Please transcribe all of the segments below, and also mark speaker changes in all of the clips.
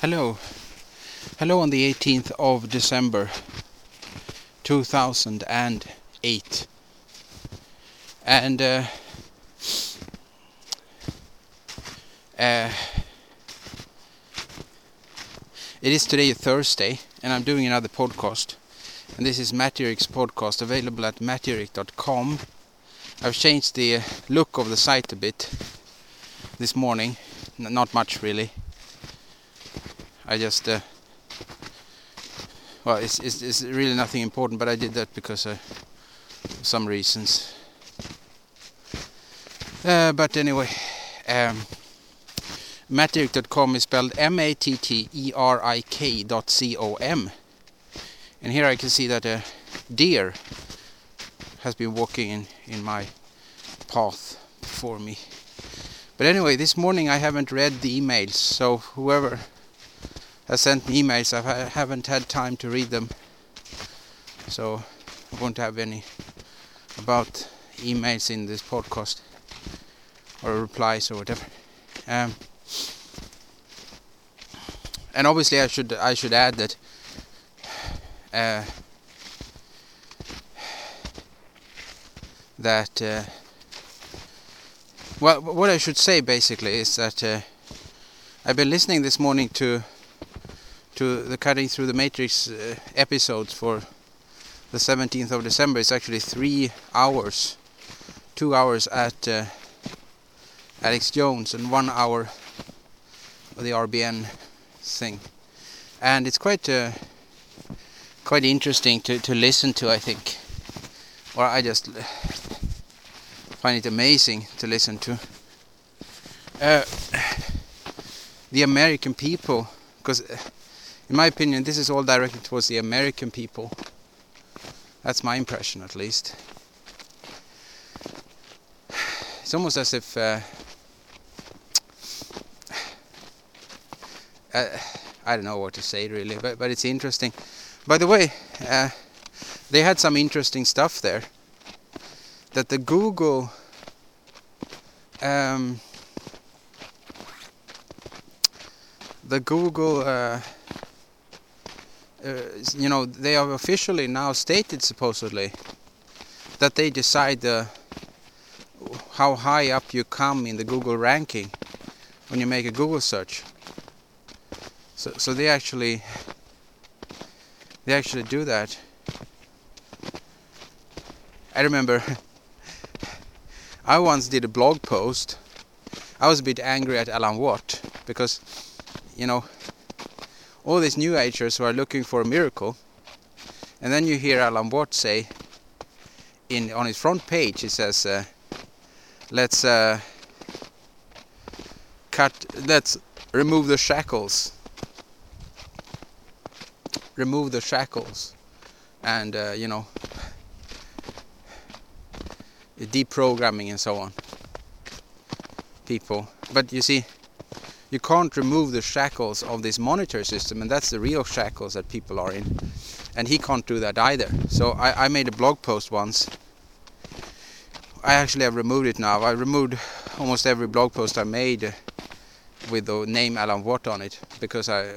Speaker 1: Hello. Hello on the 18th of December 2008. And uh, uh, it is today a Thursday and I'm doing another podcast. And this is Matterik's podcast available at matterik.com. I've changed the uh, look of the site a bit this morning. N not much really. I just uh, well, it's, it's, it's really nothing important, but I did that because of some reasons. Uh, but anyway, um, matterik.com is spelled M-A-T-T-E-R-I-K dot C-O-M. And here I can see that a deer has been walking in, in my path before me. But anyway, this morning I haven't read the emails, so whoever has sent me emails. I haven't had time to read them, so I won't have any about emails in this podcast or replies or whatever. Um, and obviously, I should I should add that. Uh, that uh, well, what I should say basically is that uh, I've been listening this morning to to the cutting through the matrix uh, episodes for the 17th of December. It's actually three hours, two hours at uh, Alex Jones and one hour of the RBN thing, and it's quite uh, quite interesting to to listen to. I think, or I just find it amazing to listen to. Uh, the American people, because in my opinion, this is all directed towards the American people. That's my impression, at least. It's almost as if uh, uh, I don't know what to say really, but but it's interesting. By the way, uh, they had some interesting stuff there. That the Google um, the Google uh, you know, they have officially now stated supposedly that they decide uh, how high up you come in the Google ranking when you make a Google search. So, so they actually they actually do that. I remember I once did a blog post. I was a bit angry at Alan Watt because, you know, all these new agers who are looking for a miracle. And then you hear Alan Watt say, in on his front page, he says, uh, "Let's uh, cut, let's remove the shackles, remove the shackles, and uh, you know, deprogramming and so on." People, but you see you can't remove the shackles of this monetary system and that's the real shackles that people are in. And he can't do that either. So I, I made a blog post once. I actually have removed it now. I removed almost every blog post I made with the name Alan Watt on it because I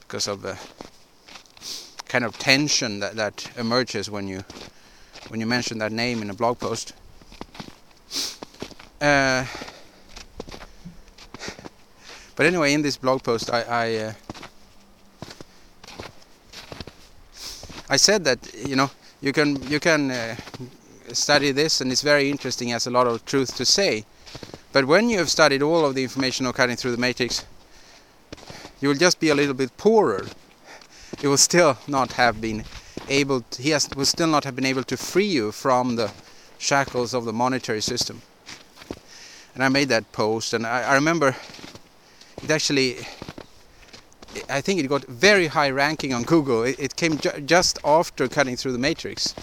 Speaker 1: because of the kind of tension that, that emerges when you when you mention that name in a blog post. Uh, but anyway, in this blog post, I I, uh, I, said that you know you can you can uh, study this, and it's very interesting, has a lot of truth to say. But when you have studied all of the information of cutting through the matrix, you will just be a little bit poorer. You will still not have been able. To, he has, will still not have been able to free you from the shackles of the monetary system. And I made that post, and I, I remember it actually I think it got very high ranking on Google. It, it came ju just after cutting through the matrix,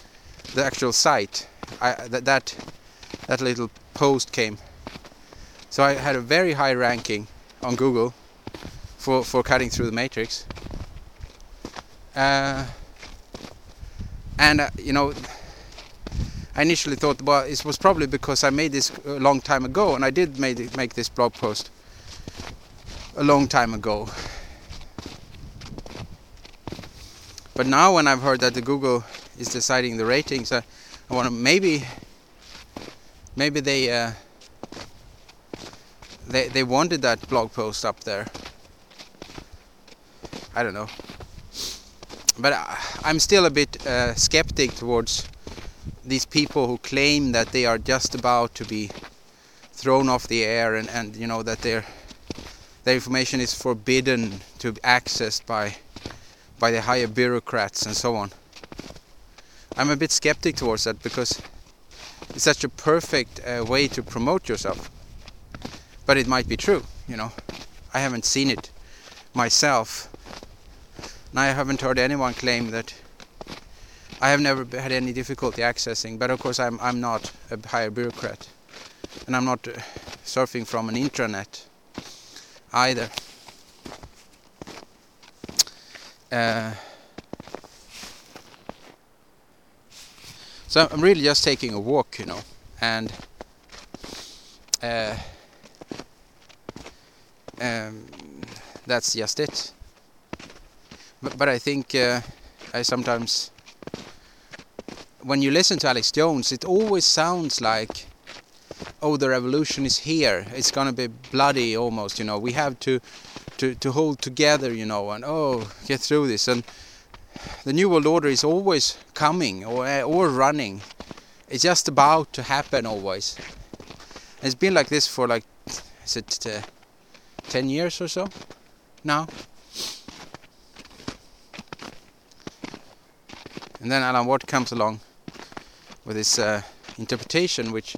Speaker 1: the actual site. I, that, that that little post came. So I had a very high ranking on Google for for cutting through the matrix. Uh, and uh, you know, I initially thought, well, it was probably because I made this a long time ago, and I did made, make this blog post a long time ago. But now when I've heard that the Google is deciding the ratings, I, I want to maybe maybe they uh, they they wanted that blog post up there. I don't know, but I, I'm still a bit uh, skeptic towards these people who claim that they are just about to be thrown off the air and, and you know that their their information is forbidden to be accessed by by the higher bureaucrats and so on. I'm a bit skeptic towards that because it's such a perfect uh, way to promote yourself. But it might be true, you know. I haven't seen it myself. And I haven't heard anyone claim that I have never had any difficulty accessing, but of course I'm I'm not a higher bureaucrat, and I'm not uh, surfing from an intranet either. Uh, so I'm really just taking a walk, you know, and uh, um, that's just it. But, but I think uh, I sometimes, when you listen to Alex Jones, it always sounds like, oh, the revolution is here. It's gonna be bloody almost, you know. We have to to to hold together, you know, and oh, get through this. And the new world order is always coming or uh, or running. It's just about to happen always. It's been like this for like, is it uh, ten years or so now? And then Alan Watt comes along with his uh, interpretation, which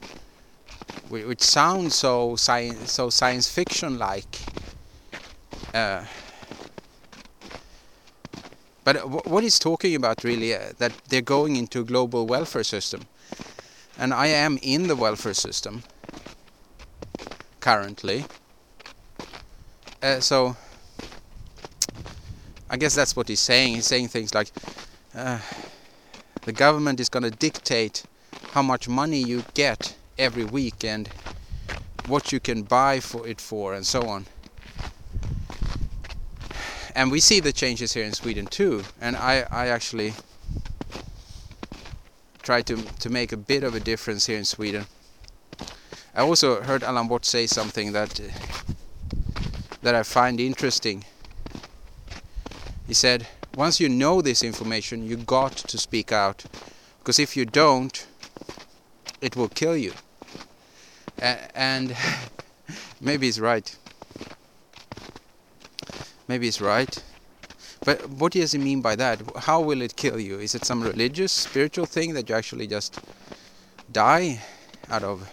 Speaker 1: which sounds so science so science fiction like uh, but what he's talking about really, uh, that they're going into a global welfare system. And I am in the welfare system currently. Uh, so I guess that's what he's saying. He's saying things like uh, the government is going to dictate how much money you get every week and what you can buy for it for and so on and we see the changes here in Sweden too. And I, I actually try to to make a bit of a difference here in Sweden. I also heard Alan Watt say something that that I find interesting. He said, "Once you know this information, you got to speak out, because if you don't, it will kill you." And maybe he's right maybe he's right. But what does he mean by that? How will it kill you? Is it some religious, spiritual thing that you actually just die out of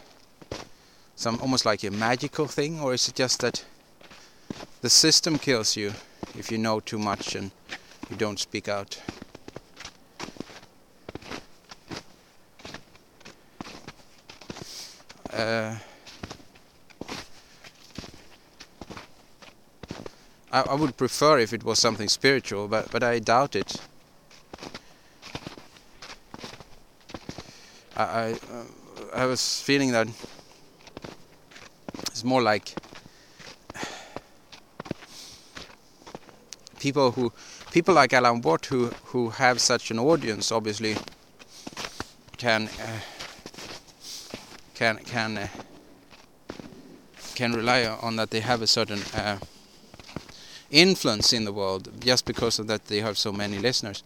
Speaker 1: some almost like a magical thing, or is it just that the system kills you if you know too much and you don't speak out? Uh, I, I would prefer if it was something spiritual, but but I doubt it. I I, uh, I was feeling that it's more like people who people like Alan Watt who who have such an audience obviously can uh, can can uh, can rely on that they have a certain uh, influence in the world just because of that they have so many listeners.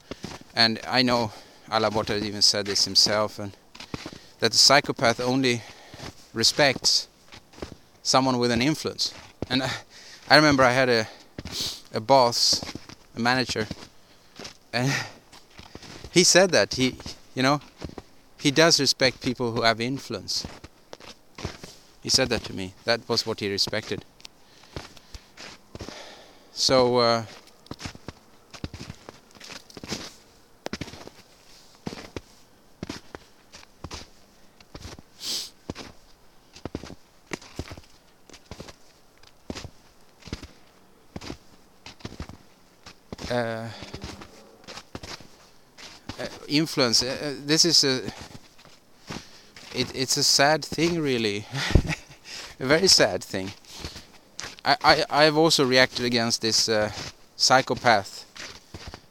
Speaker 1: And I know Alan Watt even said this himself, and that the psychopath only respects someone with an influence. And I, I remember I had a a boss, a manager, and he said that he, you know, he does respect people who have influence. He said that to me. That was what he respected. So uh, uh, uh, influence. Uh, uh, this is a. It, it's a sad thing, really. a very sad thing. I, I I've also reacted against this uh, psychopath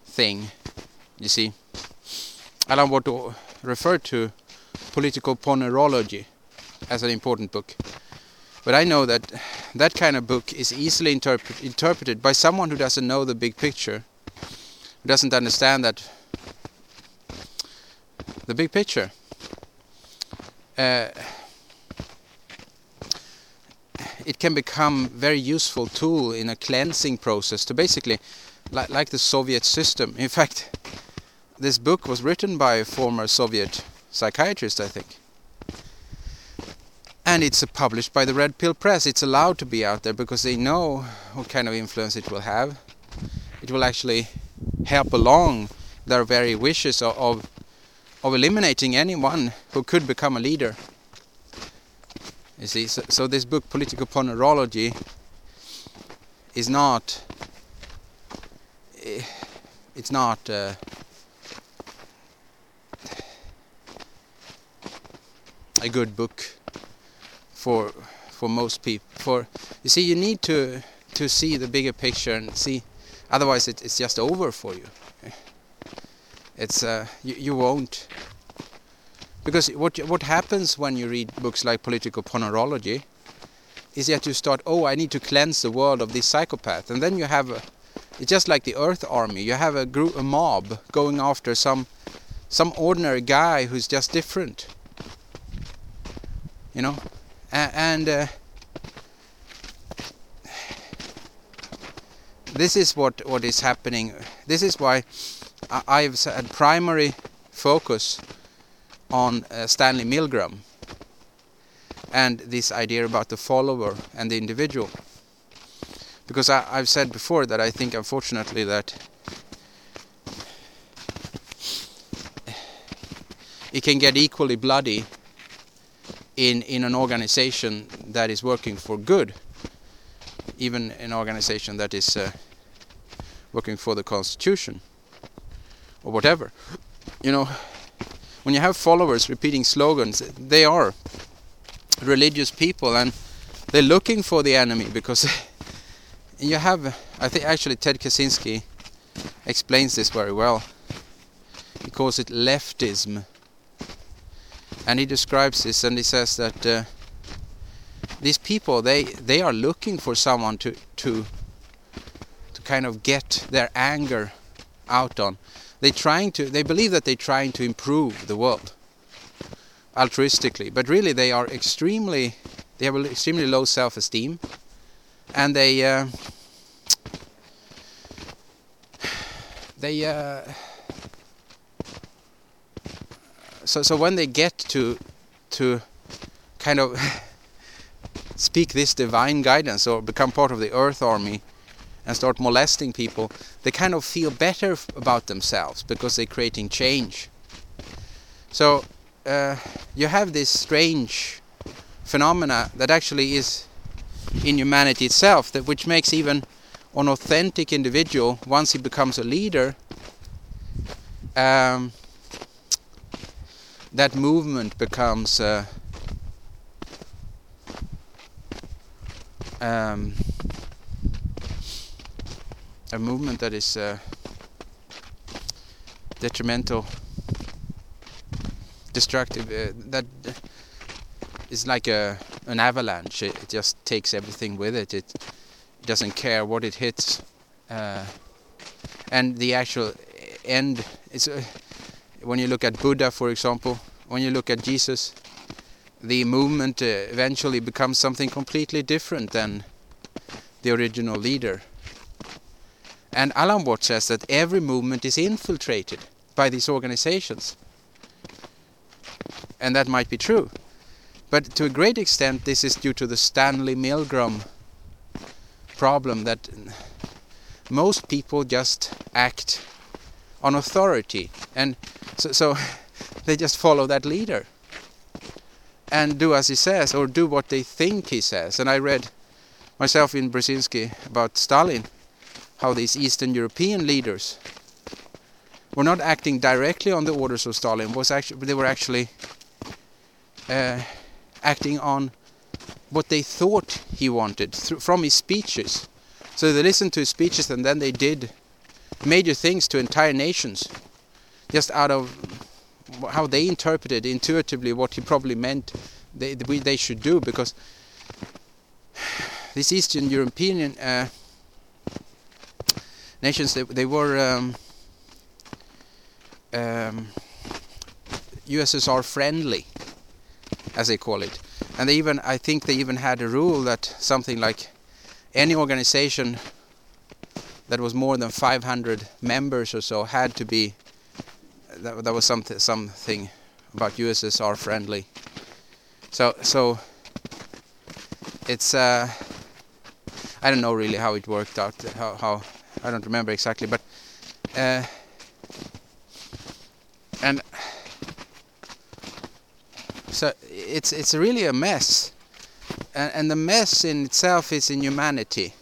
Speaker 1: thing. You see, Alan Watt referred to refer to political ponerology as an important book. But I know that that kind of book is easily interpret interpreted by someone who doesn't know the big picture, who doesn't understand that the big picture. Uh, it can become very useful tool in a cleansing process to basically like, the Soviet system. In fact, this book was written by a former Soviet psychiatrist, I think. And it's published by the Red Pill Press. It's allowed to be out there because they know what kind of influence it will have. It will actually help along their very wishes of, of eliminating anyone who could become a leader. You see, so, so this book, Political Ponerology, is not. Eh, it's not. Uh, a good book for for most people. For you see, you need to to see the bigger picture and see. Otherwise, it, it's just over for you. It's uh, you, you won't because what what happens when you read books like Political Ponerology is that you start, oh, I need to cleanse the world of this psychopath, and then you have, a, it's just like the Earth Army. You have a group, a mob going after some some ordinary guy who's just different, you know, and. Uh, this is what what is happening. This is why I've had primary focus on uh, Stanley Milgram and this idea about the follower and the individual. Because I, have said before that I think, unfortunately, that it can get equally bloody in in an organization that is working for good, even an organization that is uh, working for the constitution or whatever. You know, when you have followers repeating slogans, they are religious people and they're looking for the enemy because you have, I think actually Ted Kaczynski explains this very well. He calls it leftism. And he describes this and he says that uh, these people they they are looking for someone to to to kind of get their anger out on they trying to they believe that they're trying to improve the world altruistically but really they are extremely they have extremely low self-esteem and they uh, they uh, so so when they get to to kind of speak this divine guidance or become part of the earth army and start molesting people, they kind of feel better about themselves because they're creating change. So uh, you have this strange phenomena that actually is in humanity itself, that which makes even an authentic individual, once he becomes a leader, um, that movement becomes uh, um, a movement that is uh, detrimental, destructive. Uh, that is like a an avalanche. It, it, just takes everything with it. It, doesn't care what it hits, uh, and the actual end is uh, when you look at Buddha, for example. When you look at Jesus, the movement uh, eventually becomes something completely different than the original leader. And Alan Watts says that every movement is infiltrated by these organizations. And that might be true. But to a great extent, this is due to the Stanley Milgram problem that most people just act on authority. And so, so they just follow that leader and do as he says or do what they think he says. And I read myself in Brzezinski about Stalin how these Eastern European leaders were not acting directly on the orders of Stalin. Was actually they were actually uh, acting on what they thought he wanted from his speeches. So they listened to his speeches and then they did major things to entire nations, just out of how they interpreted intuitively what he probably meant they they should do because these Eastern European uh, nations they, they were um, um, USSR friendly as they call it. And they even I think they even had a rule that something like any organization that was more than 500 members or so had to be that, that was something something about USSR friendly. So so it's uh, I don't know really how it worked out how, how I don't remember exactly but uh, and so it's it's really a mess. And, and the mess in itself is in humanity.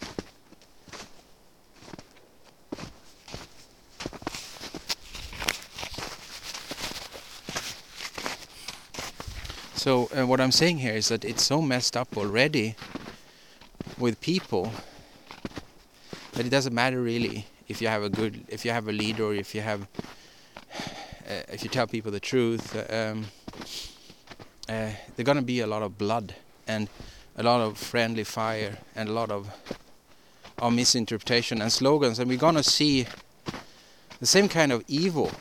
Speaker 1: So uh, what I'm saying here is that it's so messed up already with people that it doesn't matter really if you have a good, if you have a leader, or if you have, uh, if you tell people the truth. Uh, um, uh, there's gonna be a lot of blood and a lot of friendly fire and a lot of, of misinterpretation and slogans, and we're gonna see the same kind of evil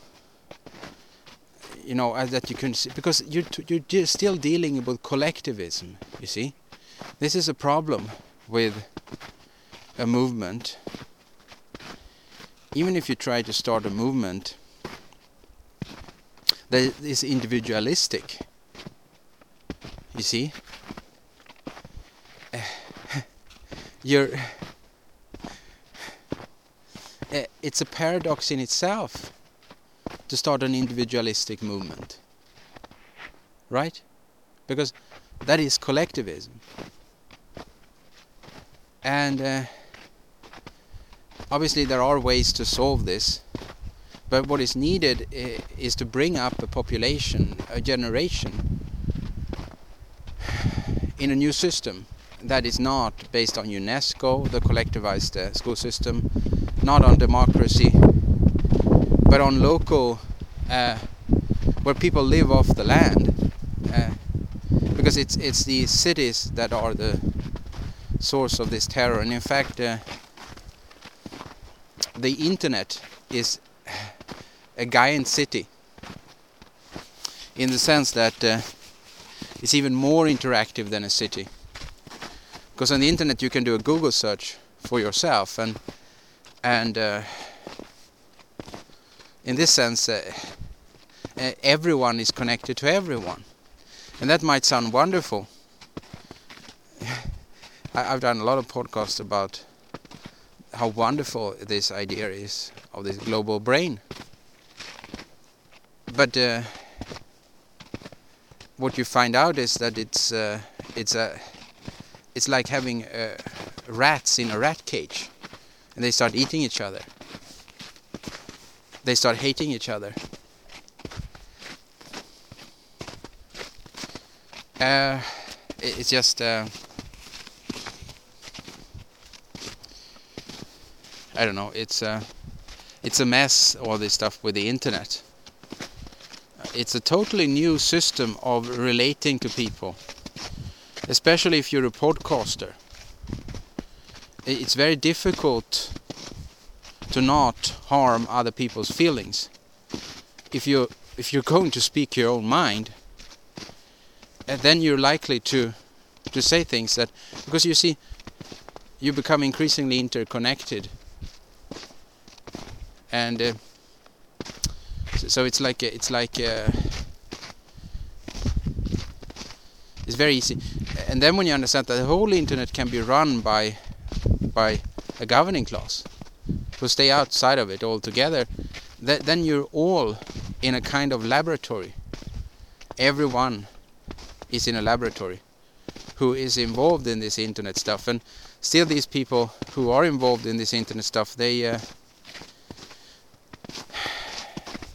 Speaker 1: you know, as that you can see, because you're, you're still dealing with collectivism, you see. This is a problem with a movement. Even if you try to start a movement that is individualistic, you see, you're eh, it's a paradox in itself to start an individualistic movement. Right? Because that is collectivism. And uh, obviously there are ways to solve this. But what is needed is to bring up a population, a generation, in a new system that is not based on UNESCO, the collectivized uh, school system, not on democracy, but on local uh, where people live off the land uh, because it's it's the cities that are the source of this terror and in fact uh, the internet is a giant city in the sense that uh, it's even more interactive than a city because on the internet you can do a google search for yourself and and uh, in this sense, uh, uh, everyone is connected to everyone. And that might sound wonderful. I, have done a lot of podcasts about how wonderful this idea is of this global brain. But uh, what you find out is that it's uh, it's a it's like having uh, rats in a rat cage, and they start eating each other they start hating each other. Uh, it's just I don't know. It's uh, it's a mess. All this stuff with the internet. It's a totally new system of relating to people, especially if you're a podcaster. It's very difficult to not harm other people's feelings. If you if you're going to speak your own mind, then you're likely to to say things that because you see you become increasingly interconnected and uh, so it's like it's like uh, it's very easy and then when you understand that the whole internet can be run by by a governing class who stay outside of it altogether, th then you're all in a kind of laboratory. Everyone is in a laboratory who is involved in this internet stuff and still these people who are involved in this internet stuff they uh,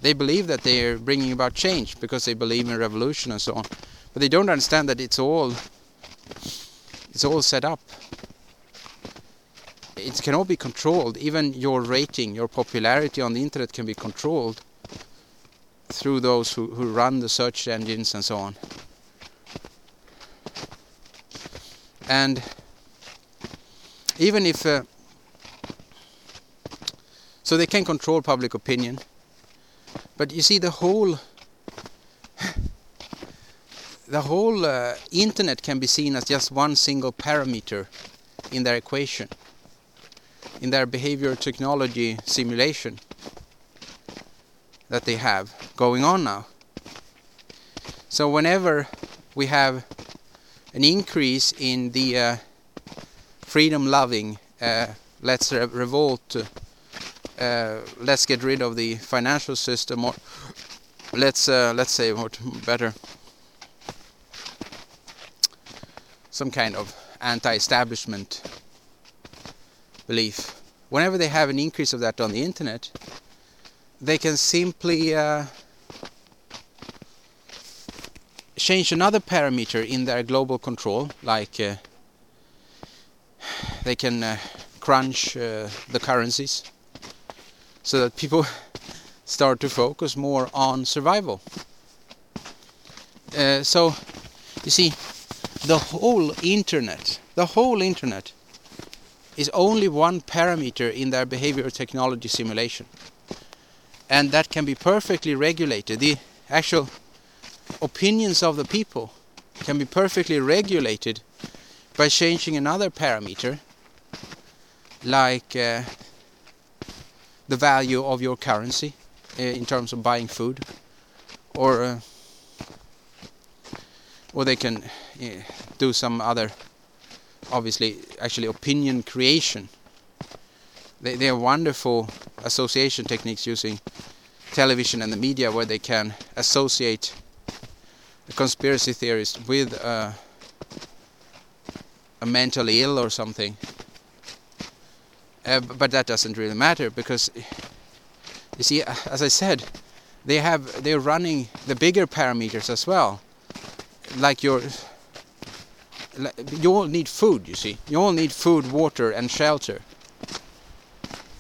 Speaker 1: they believe that they are bringing about change because they believe in revolution and so on but they don't understand that it's all It's all set up. It can all be controlled. Even your rating, your popularity on the internet can be controlled through those who, who run the search engines and so on. And even if uh, so they can control public opinion but you see the whole the whole uh, internet can be seen as just one single parameter in their equation in their behavior technology simulation that they have going on now. So whenever we have an increase in the uh, freedom loving uh, let's re revolt uh, let's get rid of the financial system or let's uh, let's say what better. Some kind of anti-establishment belief. Whenever they have an increase of that on the internet they can simply uh, change another parameter in their global control like uh, they can uh, crunch the currencies so that people start to focus more on survival. Uh, so you see, the whole internet, the whole internet is only one parameter in their behavioral technology simulation. And that can be perfectly regulated. The actual opinions of the people can be perfectly regulated by changing another parameter like uh, the value of your currency uh, in terms of buying food or uh, or they can uh, do some other obviously actually opinion creation. They, they are wonderful association techniques using television and the media where they can associate a conspiracy theorist with uh, a mentally ill or something uh, but that doesn't really matter because you see as I said they have they're running the bigger parameters as well. Like your you all need food you see. You all need food water and shelter.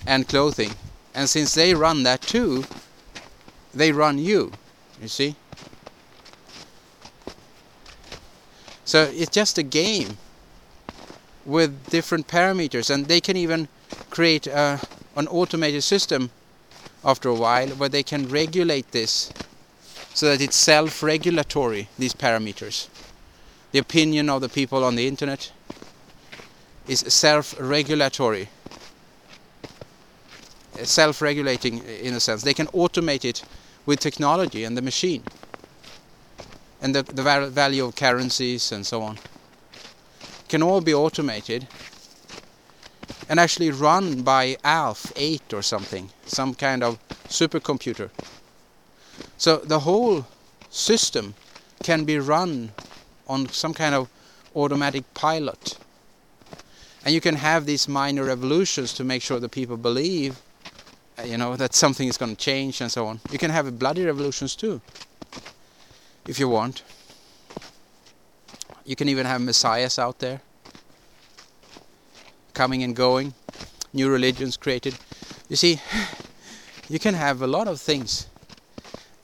Speaker 1: And clothing. And since they run that too they run you you see. So it's just a game with different parameters and they can even create a, an automated system after a while where they can regulate this so that it's self-regulatory these parameters. The opinion of the people on the internet is self-regulatory. Uh, self-regulating in a sense. They can automate it with technology and the machine and the, the value of currencies and so on. Can all be automated and actually run by ALF 8 or something, some kind of supercomputer. So the whole system can be run on some kind of automatic pilot. And you can have these minor revolutions to make sure that people believe uh, you know that something is going to change and so on. You can have bloody revolutions too if you want. You can even have messiahs out there coming and going, new religions created. You see, you can have a lot of things.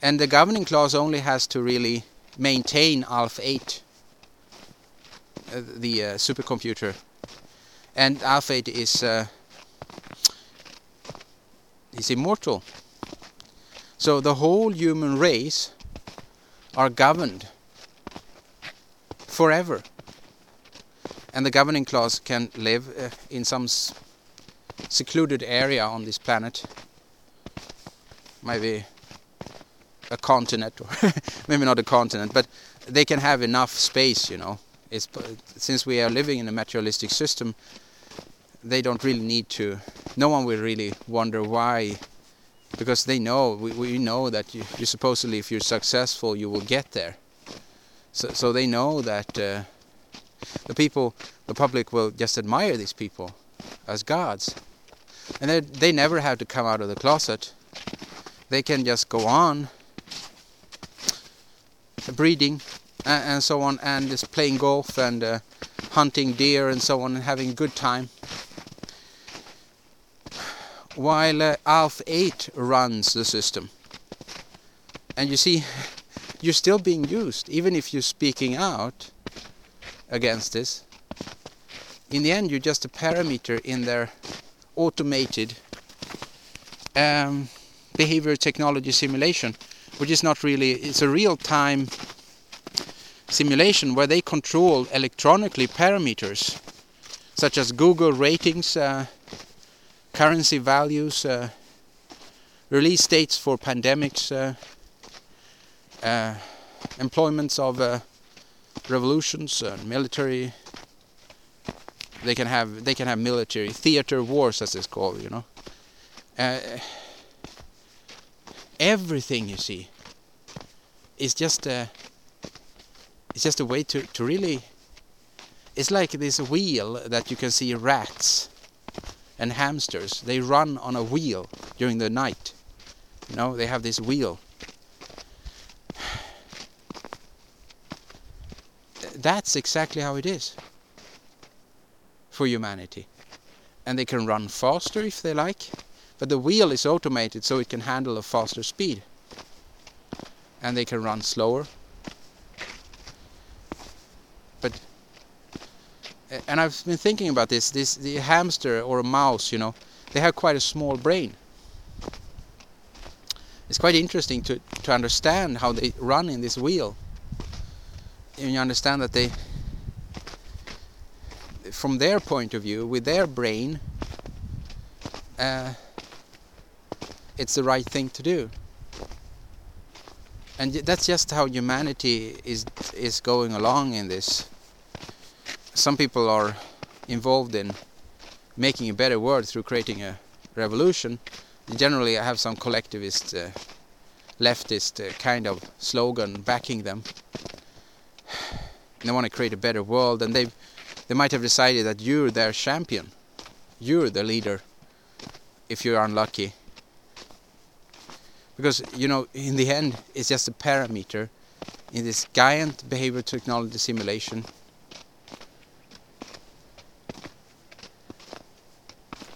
Speaker 1: And the governing clause only has to really maintain ALF 8, uh, the uh, supercomputer. And ALF 8 is, uh, is immortal. So the whole human race are governed forever and the governing class can live uh, in some secluded area on this planet. Maybe a continent or maybe not a continent but they can have enough space you know. It's since we are living in a materialistic system they don't really need to no one will really wonder why because they know we, we know that you, you supposedly if you're successful you will get there. So so they know that uh, the people, the public will just admire these people as gods. And they, they never have to come out of the closet. They can just go on breeding and, and so on and just playing golf and uh, hunting deer and so on and having a good time. While uh, ALF 8 runs the system. And you see, you're still being used, even if you're speaking out against this. In the end, you're just a parameter in their automated um, behavior technology simulation, which is not really, it's a real-time simulation where they control electronically parameters such as Google ratings, uh, currency values, uh, release dates for pandemics, uh, uh employments of uh, revolutions, uh, military. They can have they can have military theater wars, as it's called, you know. everything you see is just a it's just a way to, to really it's like this wheel that you can see rats and hamsters they run on a wheel during the night you know they have this wheel that's exactly how it is for humanity. And they can run faster if they like but the wheel is automated so it can handle a faster speed. And they can run slower. But and I've been thinking about this this the hamster or a mouse you know they have quite a small brain. It's quite interesting to to understand how they run in this wheel and you understand that they from their point of view with their brain uh, it's the right thing to do and that's just how humanity is is going along in this some people are involved in making a better world through creating a revolution. Generally, I have some collectivist, uh, leftist uh, kind of slogan backing them. They want to create a better world, and they they might have decided that you're their champion, you're the leader. If you're unlucky, because you know, in the end, it's just a parameter in this giant behavior technology simulation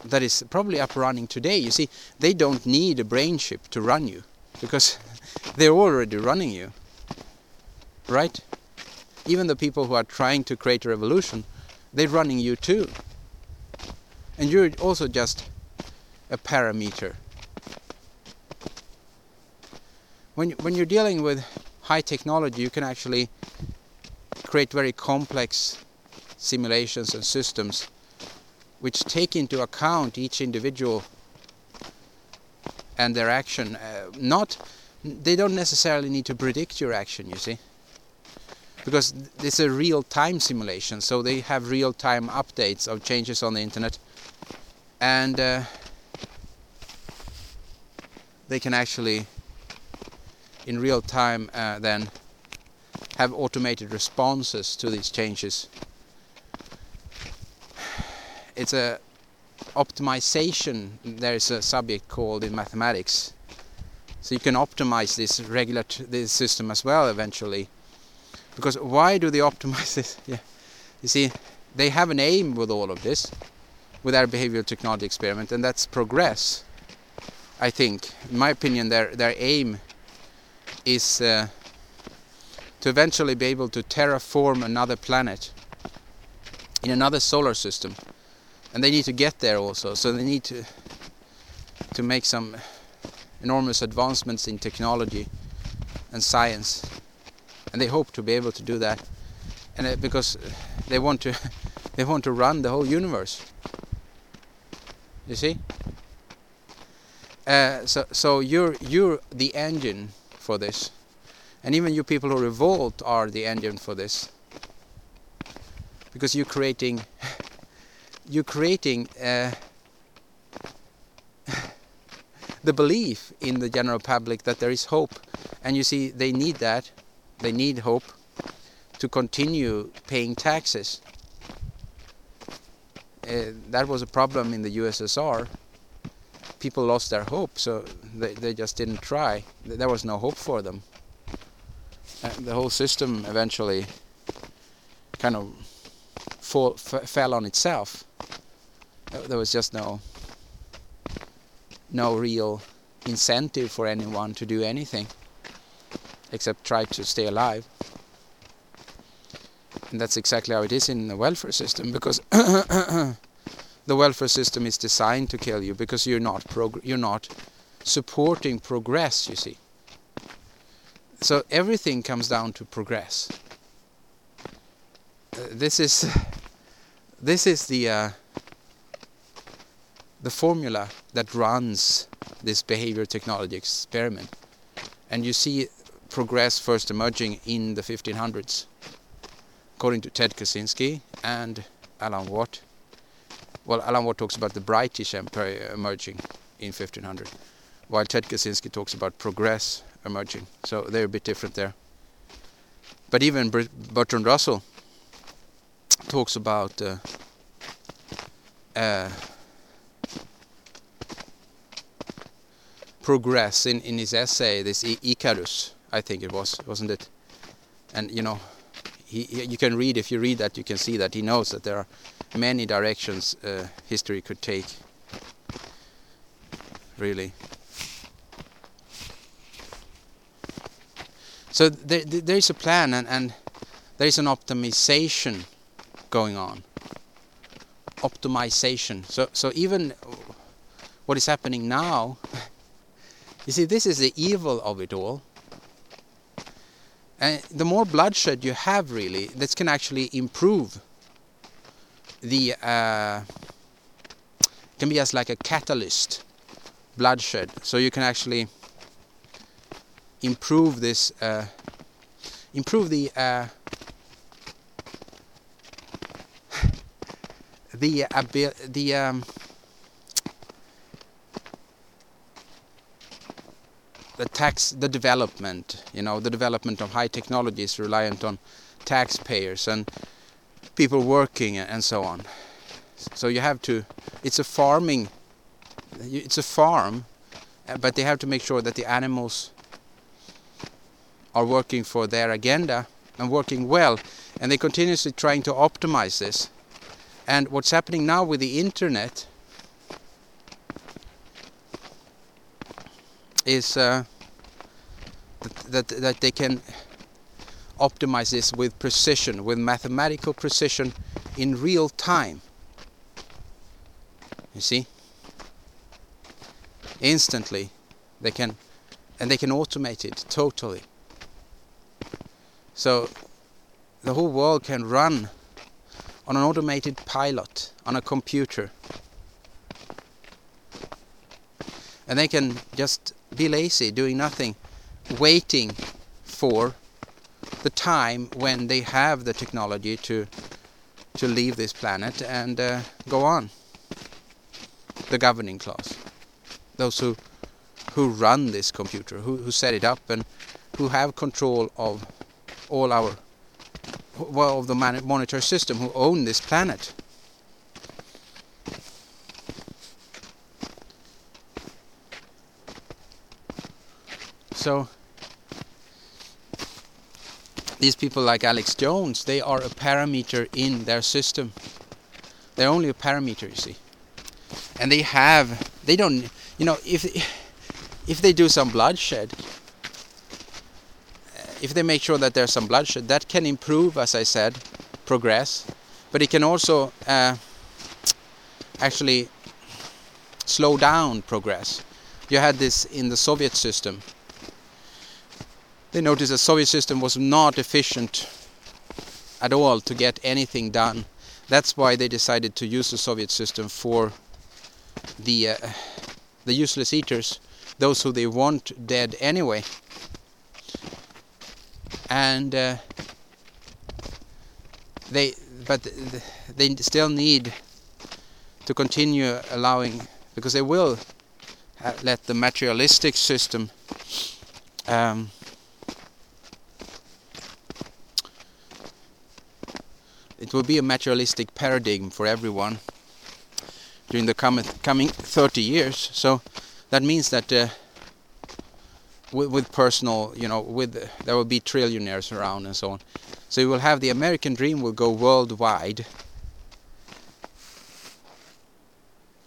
Speaker 1: that is probably up running today. You see, they don't need a brain chip to run you because they're already running you. Right? Even the people who are trying to create a revolution, they're running you too. And you're also just a parameter. When when you're dealing with high technology, you can actually create very complex simulations and systems which take into account each individual and their action. Uh, not, they don't necessarily need to predict your action. You see, because it's a real-time simulation, so they have real-time updates of changes on the internet, and uh, they can actually, in real time, uh, then have automated responses to these changes. It's a optimization. There is a subject called in mathematics. So you can optimize this regular this system as well eventually because why do they optimize this? Yeah. You see they have an aim with all of this with our behavioral technology experiment and that's progress I think. In my opinion their their aim is uh, to eventually be able to terraform another planet in another solar system. And they need to get there also so they need to to make some enormous advancements in technology and science and they hope to be able to do that. And uh, because they want to they want to run the whole universe. You see? Uh, so so you're you're the engine for this. And even you people who revolt are the engine for this. Because you're creating you're creating uh, the belief in the general public that there is hope. And you see they need that they need hope to continue paying taxes. Uh, that was a problem in the USSR people lost their hope so they, they just didn't try. There was no hope for them. Uh, the whole system eventually kind of fall, fell on itself. There was just no no real incentive for anyone to do anything except try to stay alive. And that's exactly how it is in the welfare system because the welfare system is designed to kill you because you're not you're not supporting progress, you see. So everything comes down to progress. Uh, this is this is the uh, the formula that runs this behavior technology experiment. And you see progress first emerging in the 1500s, according to Ted Kaczynski and Alan Watt. Well, Alan Watt talks about the British Empire emerging in 1500, while Ted Kaczynski talks about progress emerging. So they're a bit different there. But even Bertrand Russell talks about uh, uh, progress in, in his essay, this Icarus, I think it was, wasn't it? And you know, he, he, you can read if you read that, you can see that he knows that there are many directions uh, history could take. Really. So there, there is a plan, and, and there is an optimization going on. Optimization. So so even what is happening now you see, this is the evil of it all. And the more bloodshed you have, really, this can actually improve the. Uh, can be as like a catalyst, bloodshed. So you can actually improve this. Uh, improve the. Uh, the the um, tax, the development, you know, the development of high technology is reliant on taxpayers and people working and so on. So you have to, it's a farming, it's a farm, uh, but they have to make sure that the animals are working for their agenda and working well, and they're continuously trying to optimize this. And what's happening now with the internet is uh, that, that they can optimize this with precision, with mathematical precision in real time. You see? Instantly they can and they can automate it totally. So the whole world can run on an automated pilot on a computer. And they can just be lazy, doing nothing, waiting for the time when they have the technology to to leave this planet and uh, go on. The governing class, those who who run this computer, who who set it up, and who have control of all our well of the monetary system, who own this planet. So these people like Alex Jones, they are a parameter in their system. They're only a parameter, you see. And they have, they don't, you know, if if they do some bloodshed, if they make sure that there's some bloodshed, that can improve, as I said, progress. But it can also uh, actually slow down progress. You had this in the Soviet system they noticed the Soviet system was not efficient at all to get anything done. That's why they decided to use the Soviet system for the uh, the useless eaters, those who they want dead anyway. And uh, they, but they still need to continue allowing because they will let the materialistic system um, It will be a materialistic paradigm for everyone during the com coming 30 years. So that means that uh, with, with, personal, you know, with there will be trillionaires around and so on. So you will have the American dream will go worldwide.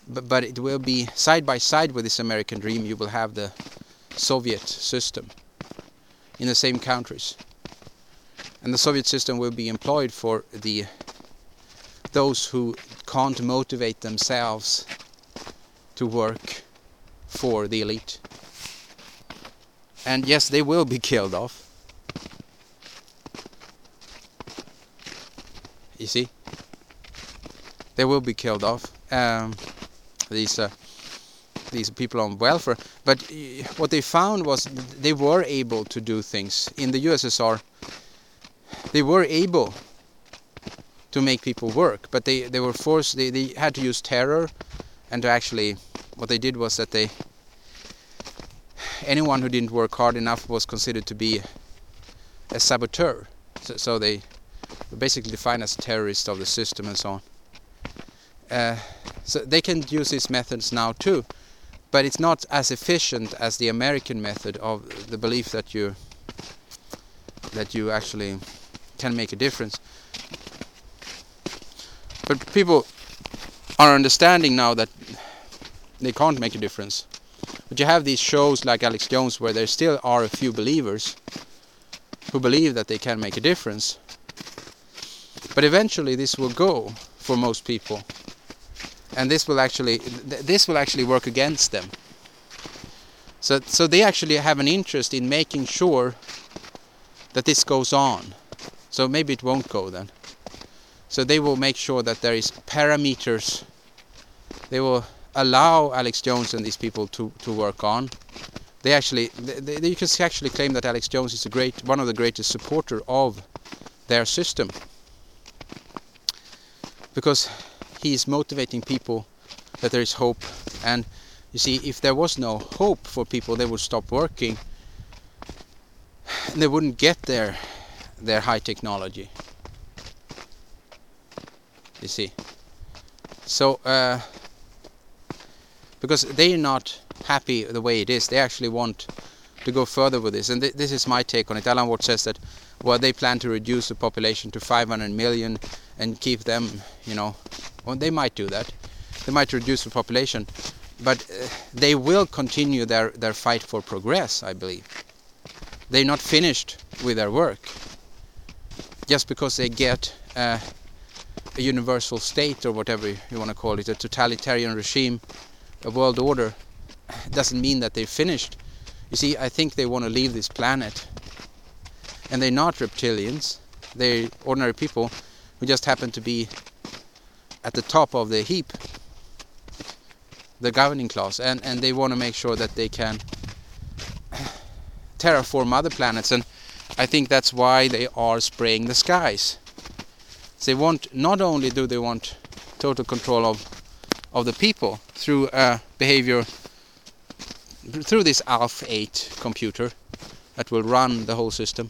Speaker 1: But, but it will be side by side with this American dream you will have the Soviet system in the same countries and the Soviet system will be employed for the those who can't motivate themselves to work for the elite. And yes, they will be killed off. You see? They will be killed off. Um, these uh, these people on welfare. But uh, what they found was they were able to do things in the USSR. They were able to make people work, but they they were forced. They they had to use terror, and to actually, what they did was that they anyone who didn't work hard enough was considered to be a saboteur. So, so they were basically defined as a terrorist of the system and so on. Uh, so they can use these methods now too, but it's not as efficient as the American method of the belief that you that you actually can make a difference. But people are understanding now that they can't make a difference. But you have these shows like Alex Jones where there still are a few believers who believe that they can make a difference. But eventually this will go for most people. And this will actually this will actually work against them. So so they actually have an interest in making sure that this goes on. So maybe it won't go then. So they will make sure that there is parameters. They will allow Alex Jones and these people to to work on. They actually, they, they, you can actually claim that Alex Jones is a great, one of the greatest supporter of their system, because he is motivating people that there is hope. And you see, if there was no hope for people, they would stop working. And they wouldn't get their their high technology. You see, so. Uh, because they're not happy the way it is. They actually want to go further with this. And th this is my take on it. Alan Watts says that well, they plan to reduce the population to 500 million and keep them, you know, well, they might do that. They might reduce the population, but uh, they will continue their, their fight for progress, I believe. They're not finished with their work. Just because they get uh, a universal state or whatever you want to call it, a totalitarian regime a world order doesn't mean that they're finished. You see, I think they want to leave this planet. And they're not reptilians. They're ordinary people who just happen to be at the top of the heap, the governing class, and, and they want to make sure that they can terraform other planets. And I think that's why they are spraying the skies. They want, not only do they want total control of of the people through a behavior through this Alpha 8 computer that will run the whole system.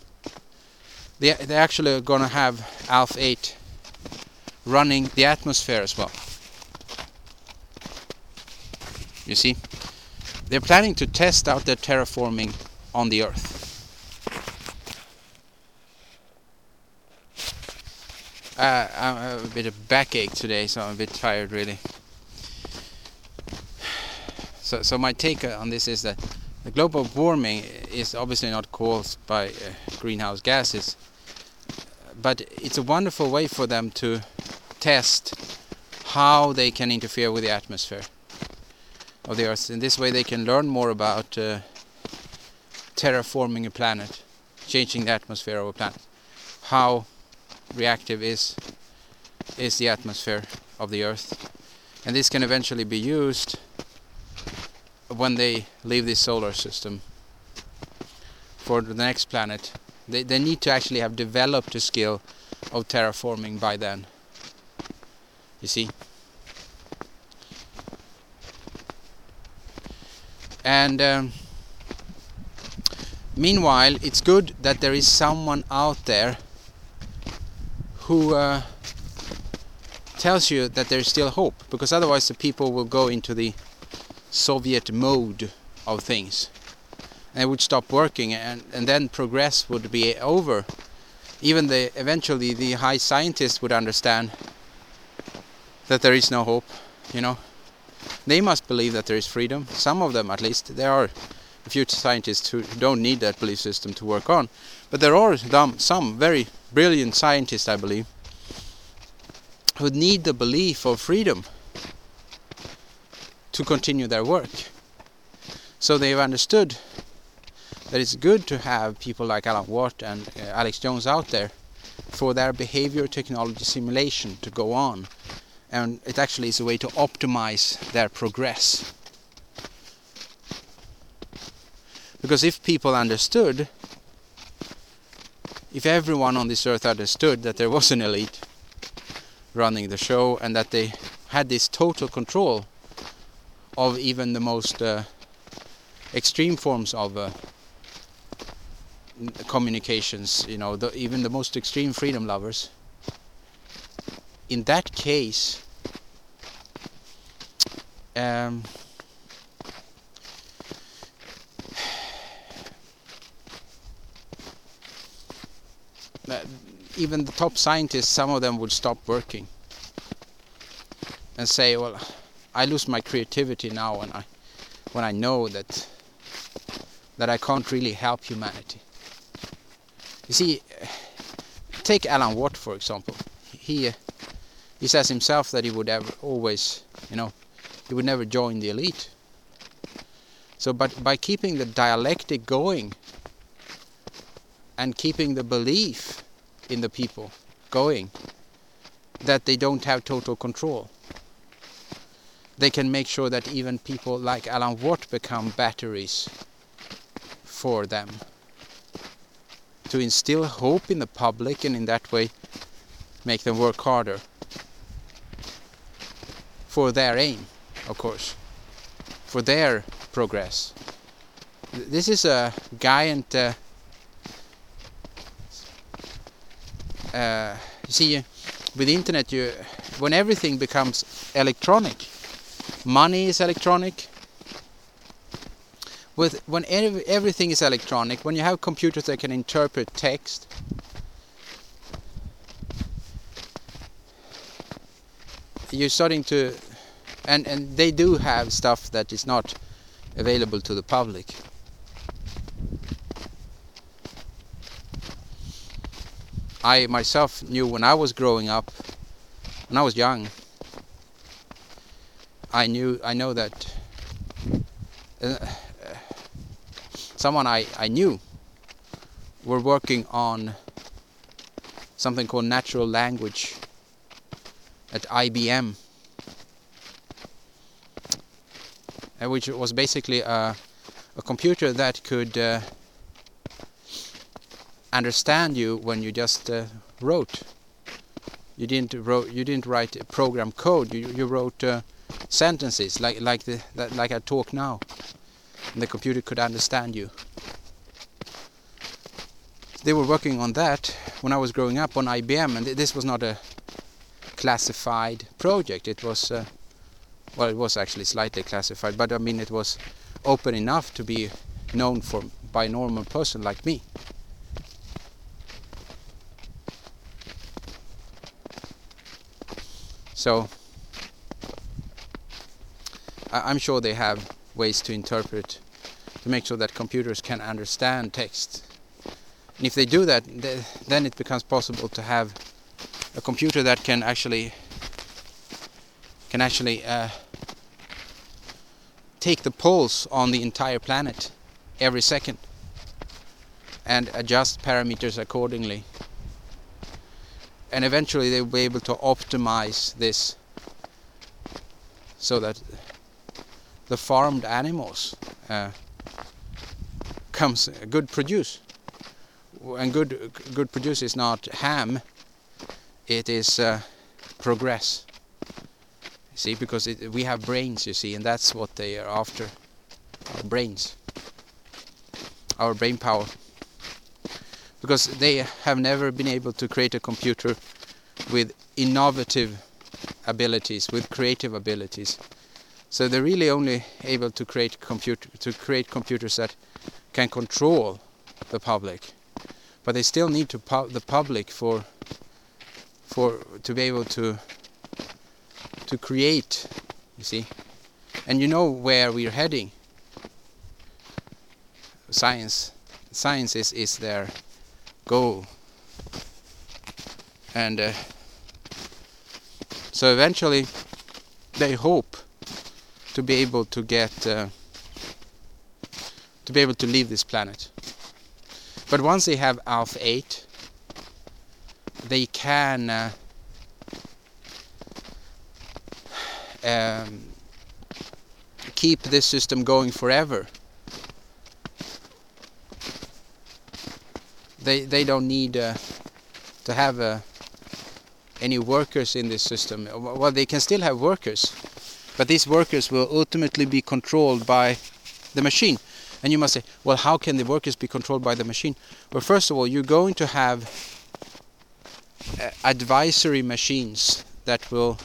Speaker 1: They they actually are gonna have Alpha 8 running the atmosphere as well. You see, they're planning to test out their terraforming on the Earth. Uh, I have a bit of backache today, so I'm a bit tired really. So, so my take on this is that the global warming is obviously not caused by uh, greenhouse gases, but it's a wonderful way for them to test how they can interfere with the atmosphere of the Earth. In this way, they can learn more about uh, terraforming a planet, changing the atmosphere of a planet. How reactive is is the atmosphere of the Earth, and this can eventually be used when they leave this solar system for the next planet. They, they need to actually have developed a skill of terraforming by then. You see? And um, meanwhile, it's good that there is someone out there who uh, tells you that there's still hope, because otherwise the people will go into the Soviet mode of things. And would stop working and, and then progress would be over. Even the eventually the high scientists would understand that there is no hope, you know. they must believe that there is freedom. Some of them, at least, there are a few scientists who don't need that belief system to work on, but there are some very brilliant scientists, I believe, who need the belief of freedom to continue their work. So they've understood that it's good to have people like Alan Watt and uh, Alex Jones out there for their behavior technology simulation to go on. And it actually is a way to optimize their progress. Because if people understood, if everyone on this earth understood that there was an elite running the show and that they had this total control of even the most uh, extreme forms of uh, communications, you know, the, even the most extreme freedom lovers. In that case, um, Uh, even the top scientists, some of them would stop working and say, "Well, I lose my creativity now when I when I know that that I can't really help humanity." You see, take Alan Watt for example. He uh, he says himself that he would ever always, you know, he would never join the elite. So, but by keeping the dialectic going and keeping the belief in the people going that they don't have total control, they can make sure that even people like Alan Watt become batteries for them to instill hope in the public and in that way make them work harder for their aim, of course, for their progress. This is a giant. Uh, uh, you see, with the internet, you when everything becomes electronic, money is electronic, with when ev everything is electronic, when you have computers that can interpret text, you're starting to, and and they do have stuff that is not available to the public. I myself knew when I was growing up, when I was young, I knew I know that. Uh, someone I, I knew were working on something called natural language at IBM uh, which was basically a, a computer that could uh, understand you when you just uh, wrote you didn't wrote you didn't write a program code you, you wrote uh, sentences like like the like I talk now and the computer could understand you. They were working on that when I was growing up on IBM, and this was not a classified project. It was, uh, well, it was actually slightly classified, but I mean, it was open enough to be known for by a normal person like me. So I'm sure they have ways to interpret to make sure that computers can understand text. And if they do that, then it becomes possible to have a computer that can actually can actually uh, take the pulse on the entire planet every second and adjust parameters accordingly. And eventually they will be able to optimize this so that the farmed animals uh, comes good produce. And good good produce is not ham. It is uh, progress. See because it, we have brains you see and that's what they are after our brains our brain power because they have never been able to create a computer with innovative abilities with creative abilities so they're really only able to create computer to create computers that can control the public, but they still need to pu the public for for to be able to to create. You see, and you know where we're heading. Science, science is is their goal, and uh, so eventually they hope to be able to get uh, to be able to leave this planet. But once they have Alpha 8, they can uh, um, keep this system going forever. They they don't need uh, to have uh, any workers in this system. Well, they can still have workers, but these workers will ultimately be controlled by the machine. And you must say, well, how can the workers be controlled by the machine? Well, first of all, you're going to have uh, advisory machines that will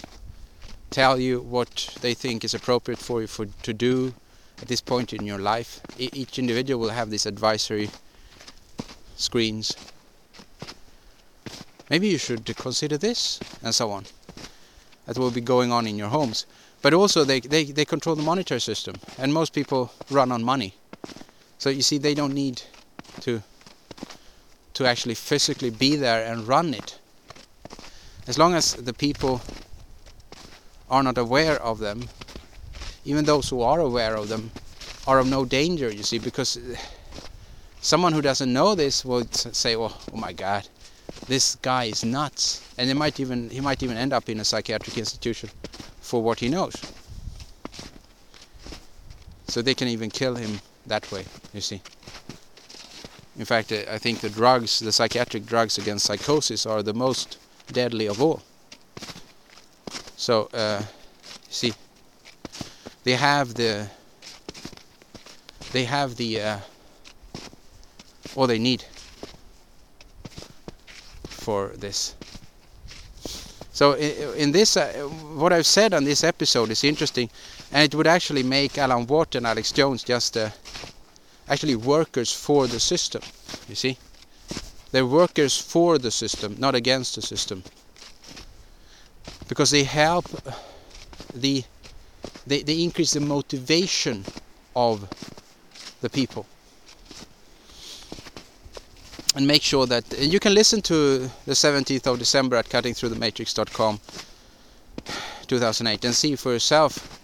Speaker 1: tell you what they think is appropriate for you for to do at this point in your life. E each individual will have this advisory screens. Maybe you should consider this and so on. That will be going on in your homes. But also they, they, they control the monetary system and most people run on money. So you see, they don't need to to actually physically be there and run it. As long as the people are not aware of them, even those who are aware of them are of no danger, you see, because someone who doesn't know this will say, oh, oh my God, this guy is nuts. And he might even he might even end up in a psychiatric institution for what he knows. So they can even kill him that way, you see. In fact, I think the drugs, the psychiatric drugs against psychosis are the most deadly of all. So, uh, see, they have the, they have the, uh, all they need for this. So in this, uh, what I've said on this episode is interesting, and it would actually make Alan Watt and Alex Jones just uh, actually workers for the system. You see, they're workers for the system, not against the system, because they help the they they increase the motivation of the people and make sure that you can listen to the 17th of December at cuttingthroughthematrix.com 2008 and see for yourself.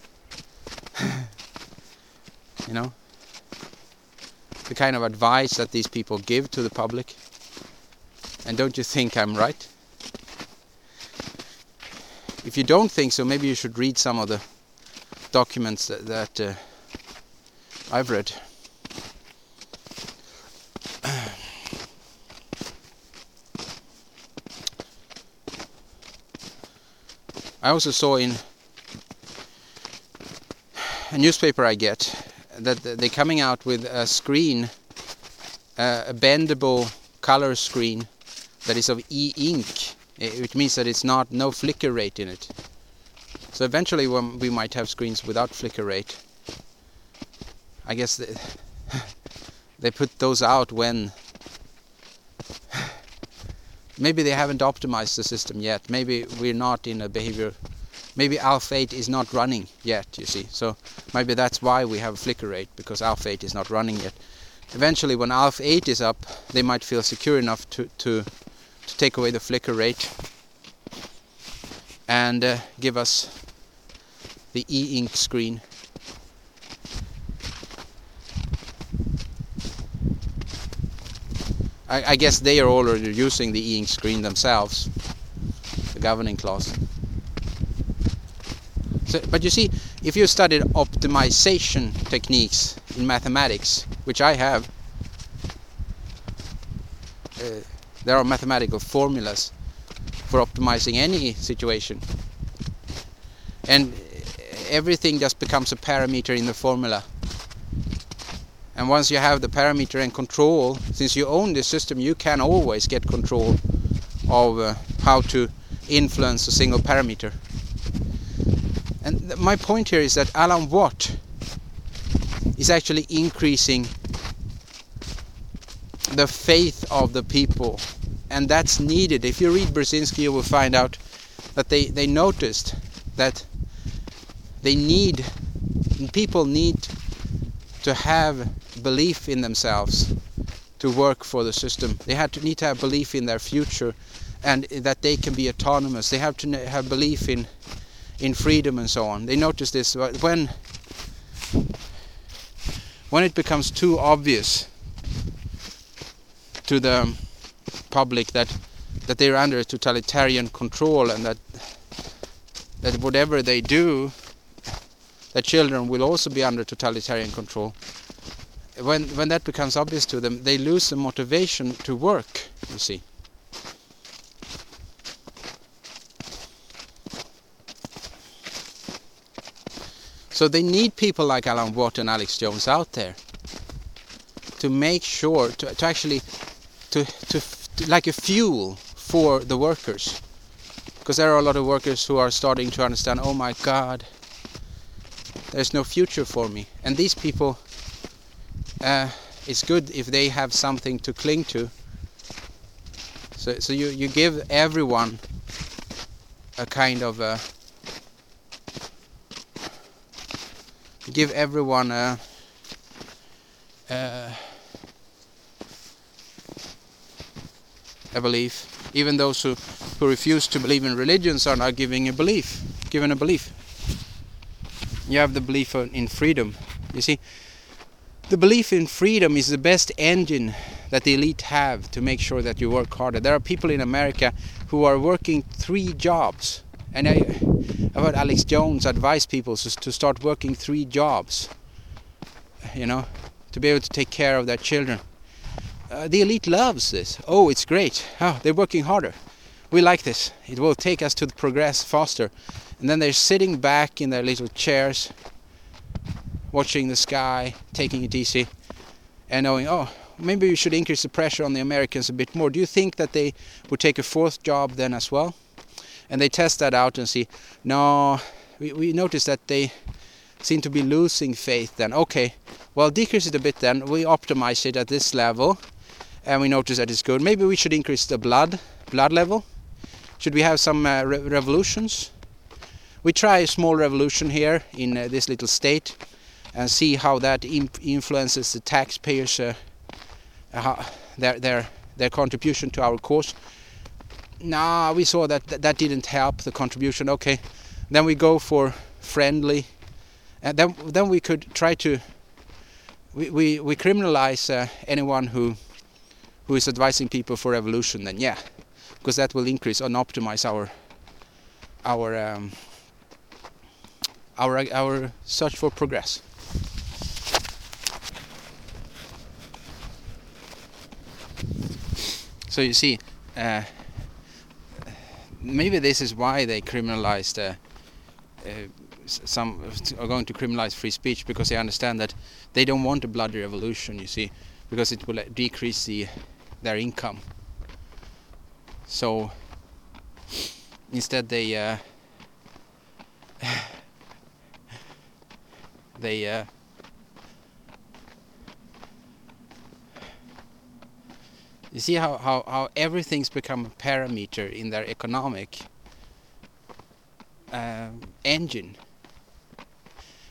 Speaker 1: You know? The kind of advice that these people give to the public. And don't you think I'm right? If you don't think so maybe you should read some of the documents that, that uh, I've read I also saw in a newspaper I get that they're coming out with a screen, uh, a bendable color screen that is of e-ink, which means that it's not no flicker rate in it. So eventually we might have screens without flicker rate. I guess they, they put those out when maybe they haven't optimized the system yet. Maybe we're not in a behavior. Maybe Alpha 8 is not running yet, you see. So maybe that's why we have a flicker rate, because Alpha 8 is not running yet. Eventually, when Alpha 8 is up, they might feel secure enough to, to, to take away the flicker rate and uh, give us the e-ink screen I, I guess they are already using the e-ink screen themselves, the governing class. So, but you see, if you studied optimization techniques in mathematics, which I have, uh, there are mathematical formulas for optimizing any situation. And everything just becomes a parameter in the formula. And once you have the parameter and control, since you own the system, you can always get control of uh, how to influence a single parameter. And my point here is that Alan Watt is actually increasing the faith of the people. And that's needed. If you read Brzezinski, you will find out that they, they noticed that they need people need to have belief in themselves to work for the system. They have to need to have belief in their future and that they can be autonomous. They have to have belief in in freedom and so on. They notice this when when it becomes too obvious to the public that that they're under totalitarian control and that that whatever they do that children will also be under totalitarian control when when that becomes obvious to them they lose the motivation to work you see. So they need people like Alan Watt and Alex Jones out there to make sure to, to actually to, to, to like a fuel for the workers. Because there are a lot of workers who are starting to understand oh my god there's no future for me. And these people uh, it's good if they have something to cling to so so you you give everyone a kind of a give everyone a, a, a belief. Even those who, who refuse to believe in religions are now giving a belief, given a belief. You have the belief in freedom. You see, the belief in freedom is the best engine that the elite have to make sure that you work harder. There are people in America who are working three jobs and I, I've heard Alex Jones advise people to start working three jobs, you know, to be able to take care of their children. Uh, the elite loves this. Oh, it's great. Oh, they're working harder. We like this. It will take us to progress faster. And then they're sitting back in their little chairs, watching the sky, taking it easy, and knowing, oh, maybe we should increase the pressure on the Americans a bit more. Do you think that they would take a fourth job then as well? and they test that out and see no we, we notice that they seem to be losing faith then. Okay well decrease it a bit then. We optimize it at this level and we notice that it's good. Maybe we should increase the blood blood level. Should we have some uh, re revolutions? We try a small revolution here in uh, this little state and see how that influences the taxpayers uh, their their their contribution to our cause nah, we saw that, that that didn't help the contribution. Okay, then we go for friendly, and then then we could try to we we, we criminalize uh, anyone who who is advising people for revolution. Then yeah, because that will increase and optimize our our um, our our search for progress. So you see. Uh, maybe this is why they criminalized uh, uh, some are going to criminalize free speech because they understand that they don't want a bloody revolution you see because it will uh, decrease the their income so instead they uh, they You see how, how, how everything's become a parameter in their economic uh, engine.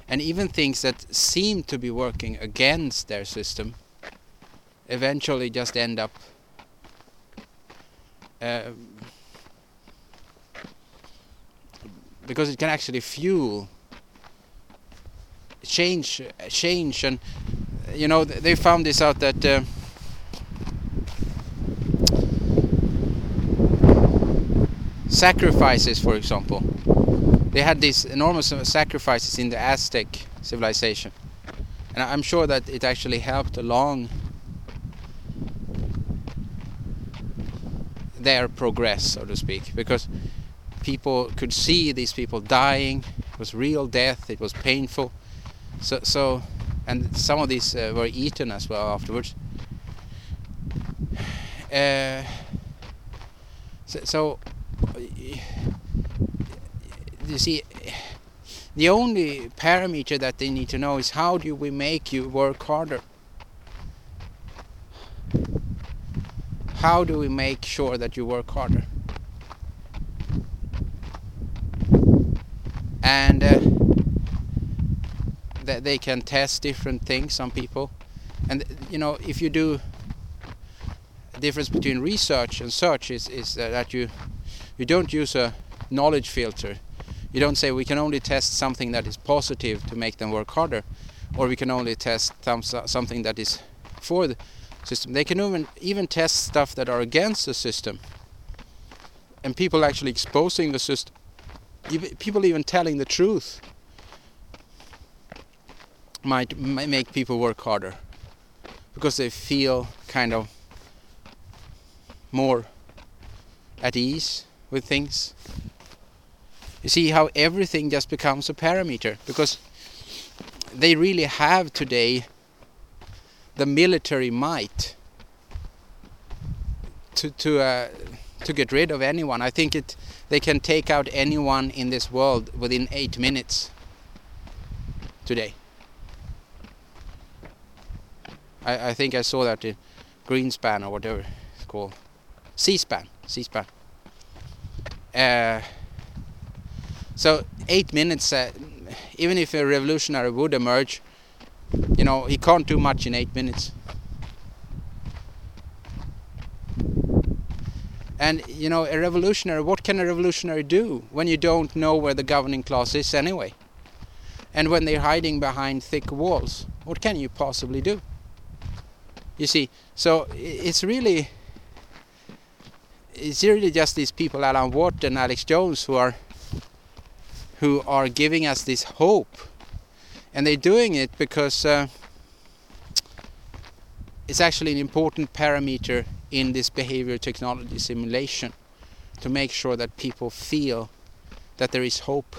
Speaker 1: And even things that seem to be working against their system eventually just end up uh, because it can actually fuel change change and you know they found this out that uh, sacrifices, for example. They had these enormous sacrifices in the Aztec civilization. And I'm sure that it actually helped along their progress, so to speak, because people could see these people dying. It was real death. It was painful. So, so, and some of these uh, were eaten as well afterwards. Uh, so, so you see the only parameter that they need to know is how do we make you work harder? How do we make sure that you work harder? And uh, that they can test different things on people. And you know if you do difference between research and search is is that you you don't use a knowledge filter. You don't say we can only test something that is positive to make them work harder or we can only test something that is for the system. They can even even test stuff that are against the system. And people actually exposing the system people even telling the truth might, might make people work harder because they feel kind of more at ease with things. You see how everything just becomes a parameter because they really have today the military might to to uh, to get rid of anyone. I think it they can take out anyone in this world within eight minutes today. I, I think I saw that in Greenspan or whatever it's called. C-SPAN. C-SPAN. Uh, so eight minutes, uh, even if a revolutionary would emerge, you know, he can't do much in eight minutes. And, you know, a revolutionary, what can a revolutionary do when you don't know where the governing class is anyway? And when they're hiding behind thick walls, what can you possibly do? You see, so it's really it's really just these people, Alan Watt and Alex Jones, who are who are giving us this hope, and they're doing it because uh, it's actually an important parameter in this behavior technology simulation to make sure that people feel that there is hope.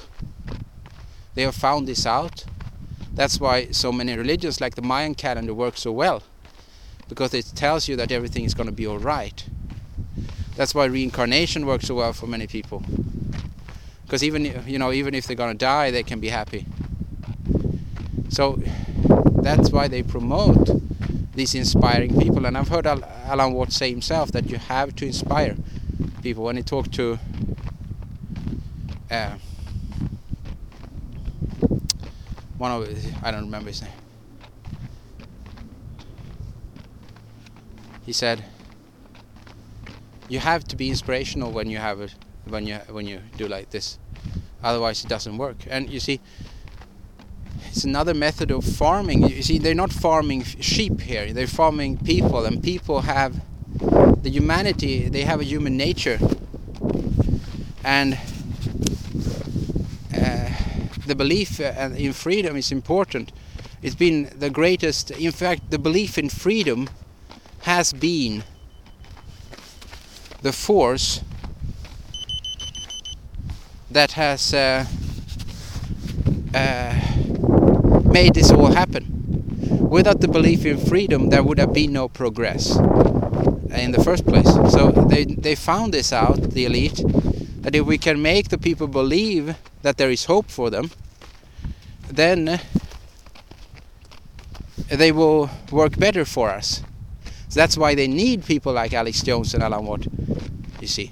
Speaker 1: They have found this out. That's why so many religions, like the Mayan calendar, work so well because it tells you that everything is going to be all right. That's why reincarnation works so well for many people. Because even you know even if they're going to die, they can be happy. So that's why they promote these inspiring people. And I've heard Alan Watts say himself that you have to inspire people. When he talked to uh, one of I don't remember his name. he said you have to be inspirational when you have it when you when you do like this. Otherwise it doesn't work. And you see it's another method of farming. You see they're not farming sheep here. They're farming people and people have the humanity they have a human nature. And uh, the belief uh, in freedom is important. It's been the greatest in fact the belief in freedom has been the force that has uh, uh, made this all happen. Without the belief in freedom, there would have been no progress in the first place. So they they found this out, the elite, that if we can make the people believe that there is hope for them, then they will work better for us. So that's why they need people like Alex Jones and Alan Watt. You see,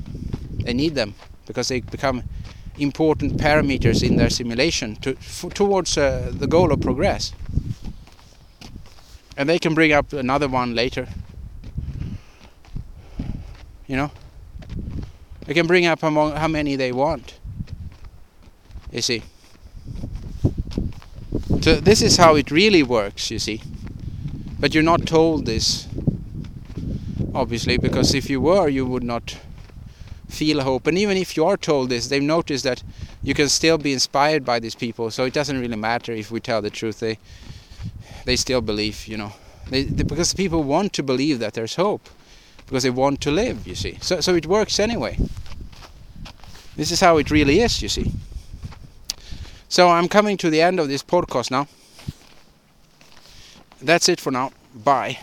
Speaker 1: they need them because they become important parameters in their simulation to, towards uh, the goal of progress. And they can bring up another one later. You know, they can bring up among how many they want. You see. So this is how it really works, you see. But you're not told this obviously, because if you were, you would not feel hope. And even if you are told this, they've noticed that you can still be inspired by these people. So it doesn't really matter if we tell the truth. They they still believe, you know, they, they, because people want to believe that there's hope, because they want to live. You see, so so it works anyway. This is how it really is. You see. So I'm coming to the end of this podcast now. That's it for now. Bye.